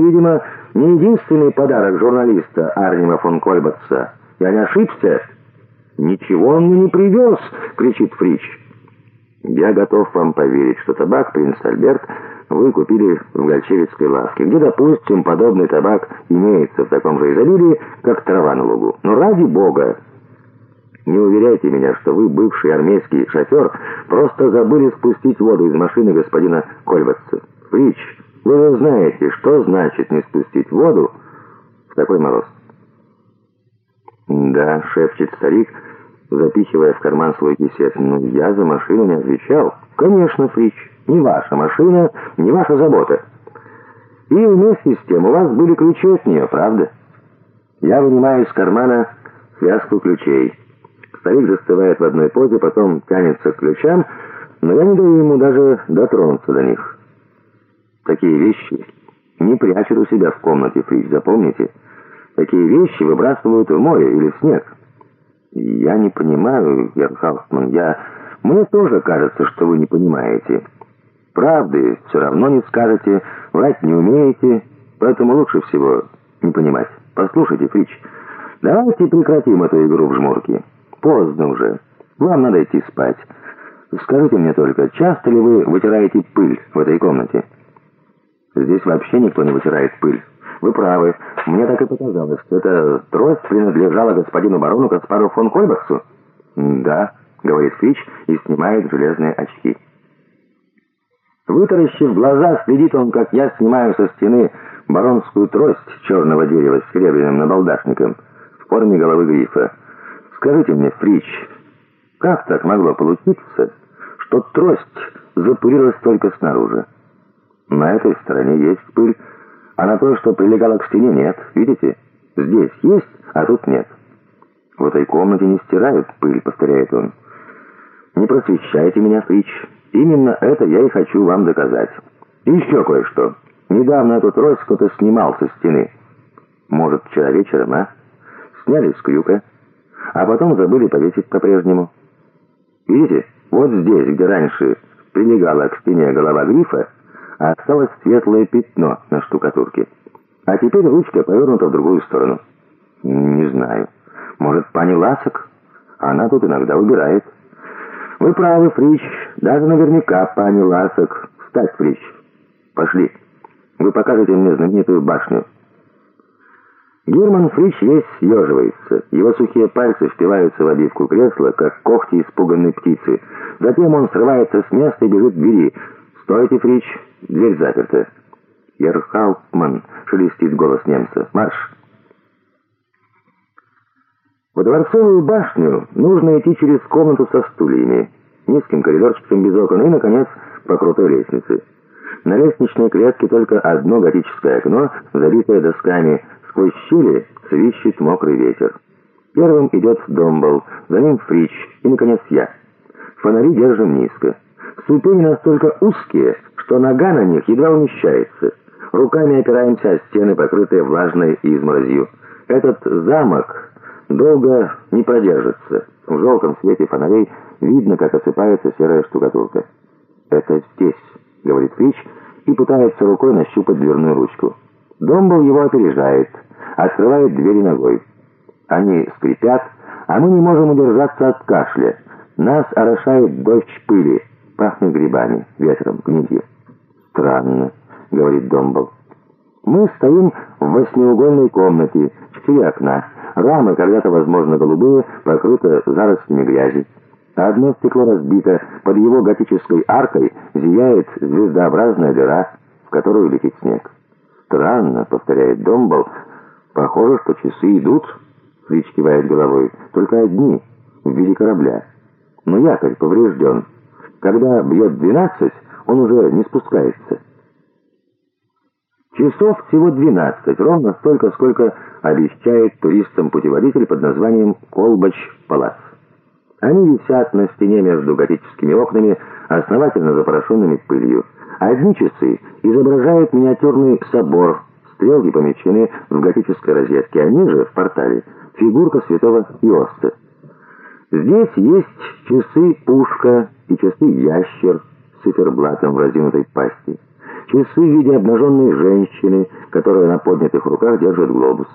видимо, не единственный подарок журналиста Арнима фон Кольбатца. Я не ошибся?» «Ничего он мне не привез!» — кричит Фрич. «Я готов вам поверить, что табак, принц Альберт, вы купили в Гольчевицкой лавке, где, допустим, подобный табак имеется в таком же изобилии, как трава на лугу. Но ради бога, не уверяйте меня, что вы, бывший армейский шофер, просто забыли спустить воду из машины господина Кольбатца. Фрич, вы же знаете, что значит не спустить воду в такой мороз. Да, шепчет старик, запихивая в карман свой кисет. Но я за машину не отвечал. Конечно, Фрич, не ваша машина, не ваша забота. И вместе с тем у вас были ключи от нее, правда? Я вынимаю из кармана связку ключей. Старик застывает в одной позе, потом тянется к ключам, но я не даю ему даже дотронуться до них. Такие вещи не прячут у себя в комнате, Фрич, запомните. Такие вещи выбрасывают в море или в снег. Я не понимаю, Герхаусман, я... Мне тоже кажется, что вы не понимаете. Правды все равно не скажете, врать не умеете, поэтому лучше всего не понимать. Послушайте, Фрич, давайте прекратим эту игру в жмурки. Поздно уже. Вам надо идти спать. Скажите мне только, часто ли вы вытираете пыль в этой комнате? Здесь вообще никто не вытирает пыль. Вы правы. Мне так и показалось, что эта трость принадлежала господину барону Каспару фон Кольбахсу. Да, говорит Фич и снимает железные очки. Вытаращив глаза, следит он, как я снимаю со стены баронскую трость черного дерева с серебряным набалдашником в форме головы грифа. Скажите мне, Фрич, как так могло получиться, что трость запылилась только снаружи? На этой стороне есть пыль, а на той, что прилегала к стене, нет. Видите? Здесь есть, а тут нет. В этой комнате не стирают пыль, повторяет он. Не просвещайте меня, Фрич. Именно это я и хочу вам доказать. И еще кое-что. Недавно эту трость кто-то снимал со стены. Может, вчера вечером, а? Сняли с крюка а потом забыли повесить по-прежнему. Видите, вот здесь, где раньше прилегала к стене голова грифа, осталось светлое пятно на штукатурке. А теперь ручка повернута в другую сторону. Не знаю. Может, пани Ласок? Она тут иногда убирает. Вы правы, Фрич. Даже наверняка пани Ласок. Встать, Фрич. Пошли. Вы покажете мне знаменитую башню. Герман Фрич весь съеживается. Его сухие пальцы впиваются в обивку кресла, как когти испуганной птицы. Затем он срывается с места и бежит к двери. «Стойте, Фрич, дверь заперта». «Ерхауптман», — шелестит голос немца. «Марш!» В Дворцовую башню нужно идти через комнату со стульями, низким коридорчиком без окон и, наконец, по крутой лестнице. На лестничной клетке только одно готическое окно, забитое досками Сквозь щели свищет мокрый ветер. Первым идет Домбл, за ним Фрич и, наконец, я. Фонари держим низко. Ступени настолько узкие, что нога на них едва умещается. Руками опираемся о стены, покрытые влажной изморозью. Этот замок долго не продержится. В желтом свете фонарей видно, как осыпается серая штукатурка. «Это здесь», — говорит Фрич и пытается рукой нащупать дверную ручку. Домбл его опережает — открывает двери ногой. Они скрипят, а мы не можем удержаться от кашля. Нас орошает дождь пыли, пахнет грибами, ветром, гнилью. «Странно», — говорит Домбл. «Мы стоим в восьмиугольной комнате, четыре окна. Рамы, когда-то, возможно, голубые, покрыты зарослями грязи. Одно стекло разбито, под его готической аркой зияет звездообразная дыра, в которую летит снег. «Странно», — повторяет Домбл, Похоже, что часы идут, Фрич кивает головой, только одни, в виде корабля. Но якорь поврежден. Когда бьет двенадцать, он уже не спускается. Часов всего двенадцать, ровно столько, сколько обещает туристам путеводитель под названием «Колбач-Палац». Они висят на стене между готическими окнами, основательно запорошенными пылью. Одни часы изображают миниатюрный собор Стрелки помещены в готической розетке, а ниже, в портале, фигурка святого Иоста. Здесь есть часы-пушка и часы-ящер с циферблатом в разинутой пасти. часы в виде обнаженной женщины, которая на поднятых руках держит глобус.